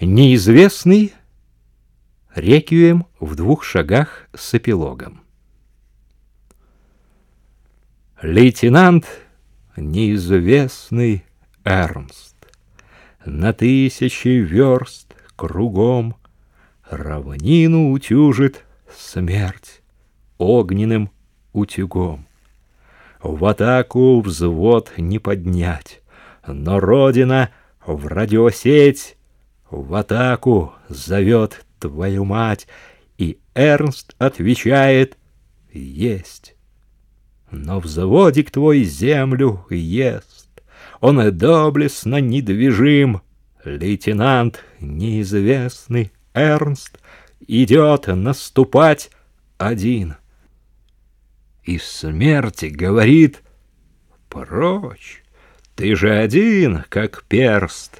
Неизвестный реквием в двух шагах с эпилогом. Лейтенант неизвестный Эрнст На тысячи верст кругом Равнину утюжит смерть Огненным утюгом. В атаку взвод не поднять, Но Родина в радиосеть в атаку зовет твою мать, и Эрнст отвечает «Есть». Но взводик твой землю ест, он доблестно недвижим, Лейтенант неизвестный Эрнст идет наступать один. И смерти говорит «Прочь, ты же один, как перст».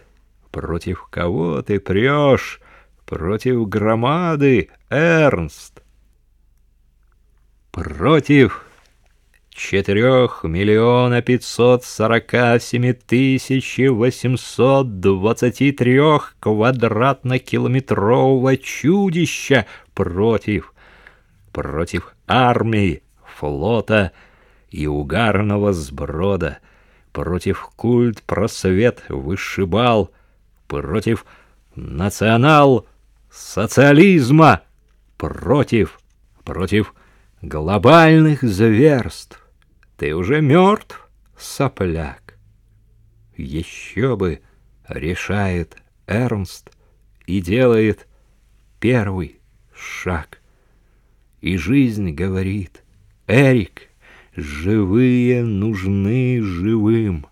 Против кого ты прешь? Против громады, Эрнст. Против четырех миллиона пятьсот сорока семи тысячи восемьсот двадцати трех квадратно-километрового чудища против, против армии, флота и угарного сброда, против культ просвет вышибал — против национал-социализма, против, против глобальных зверств. Ты уже мертв, сопляк. Еще бы, решает Эрнст и делает первый шаг. И жизнь говорит, Эрик, живые нужны живым.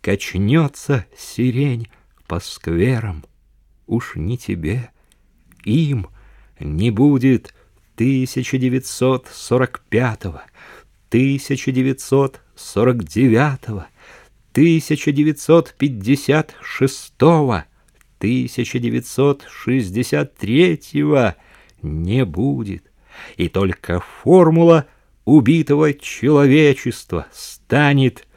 Качнется сирень, по скверам, уж не тебе, им не будет 1945-го, 1949-го, 1956-го, 1963-го не будет, и только формула убитого человечества станет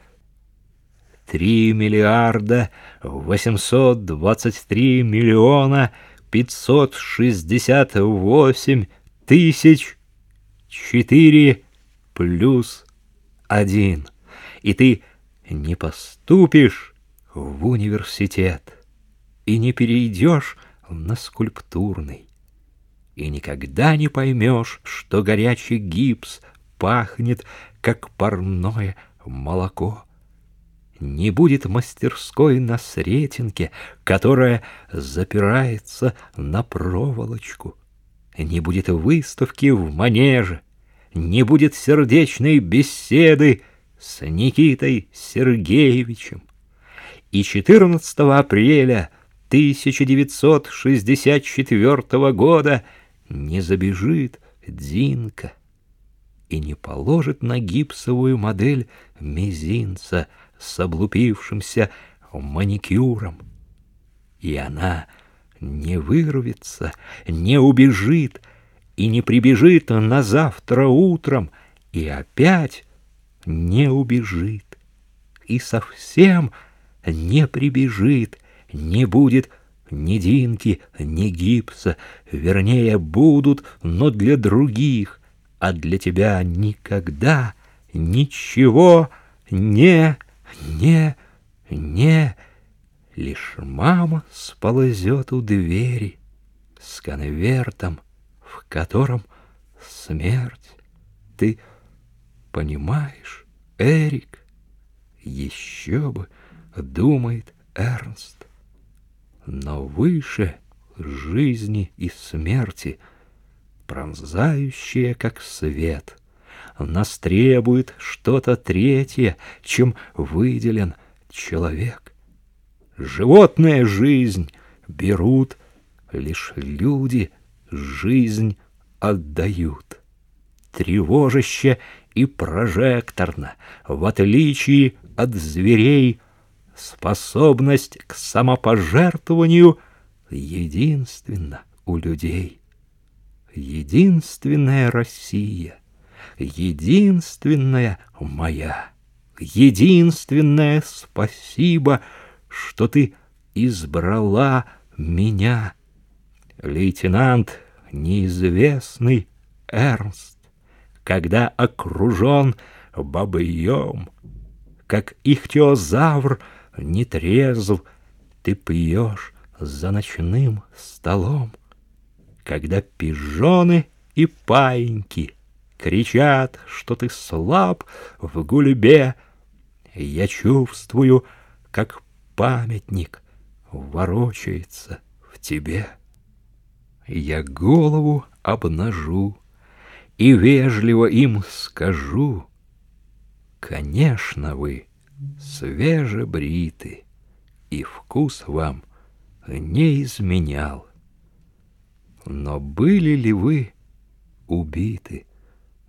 три миллиарда восемьсот двадцать три миллиона пятьсот шестьдесят восемь тысяч четыре плюс один. И ты не поступишь в университет и не перейдешь на скульптурный. И никогда не поймешь, что горячий гипс пахнет, как парное молоко не будет мастерской на Сретенке, которая запирается на проволочку. Не будет выставки в манеже, не будет сердечной беседы с Никитой Сергеевичем. И 14 апреля 1964 года не забежит Динка и не положит на гипсовую модель мизинца — с облупившимся маникюром. И она не вырвется, не убежит и не прибежит на завтра утром, и опять не убежит, и совсем не прибежит, не будет ни Динки, ни гипса, вернее, будут, но для других, а для тебя никогда ничего не не, не, лишь мама сползет у двери с конвертом, в котором смерть. Ты понимаешь, Эрик? Еще бы, думает Эрнст. Но выше жизни и смерти, пронзающая как свет — нас требует что-то третье, чем выделен человек. Животная жизнь берут, лишь люди жизнь отдают. Тревожище и прожекторно, в отличие от зверей, способность к самопожертвованию единственна у людей. Единственная Россия единственная моя, единственное спасибо, что ты избрала меня. Лейтенант неизвестный Эрнст, когда окружен бобыем, как ихтиозавр нетрезв, ты пьешь за ночным столом, когда пижоны и паиньки кричат, что ты слаб в гульбе, я чувствую, как памятник ворочается в тебе. Я голову обнажу и вежливо им скажу, Конечно, вы свежебриты, и вкус вам не изменял. Но были ли вы убиты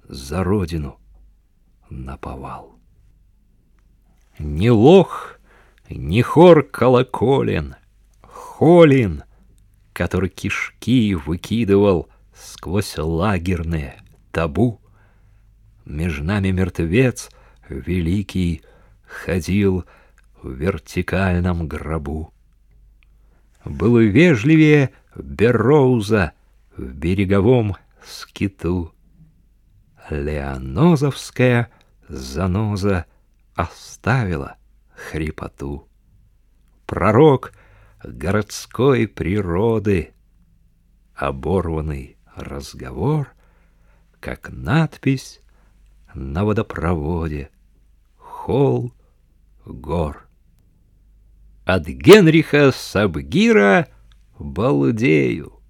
за родину наповал? Ни лох, ни хор колоколен, холин, который кишки выкидывал сквозь лагерные табу. Меж нами мертвец великий ходил в вертикальном гробу. Был вежливее Бероуза в береговом скиту. Леонозовская заноза оставила хрипоту. Пророк городской природы, оборванный разговор, как надпись на водопроводе, холл гор. От Генриха Сабгира балдею,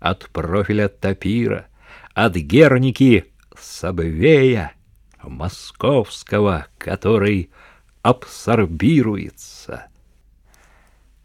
от профиля Тапира, от Герники Сабвея, московского, который абсорбируется